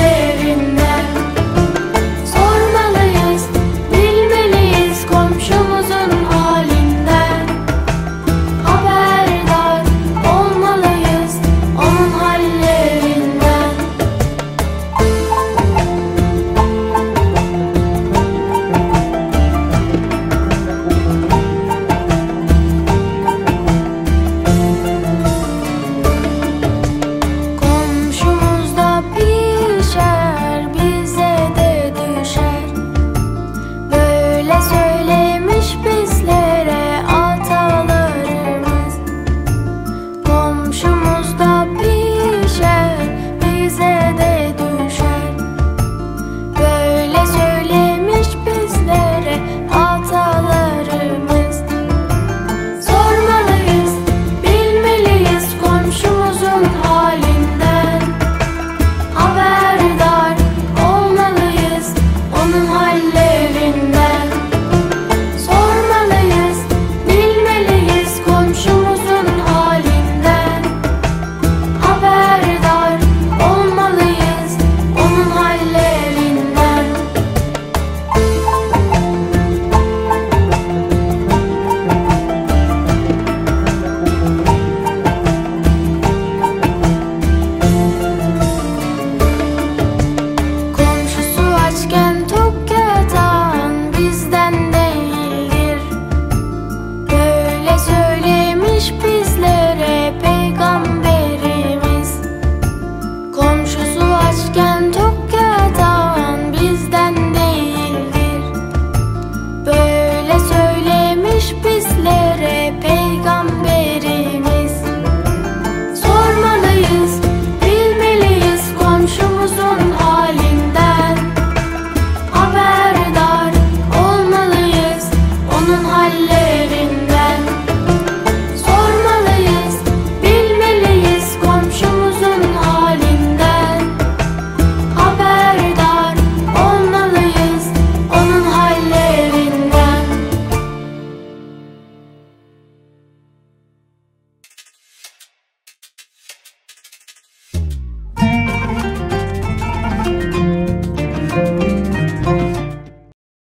ellerin Let's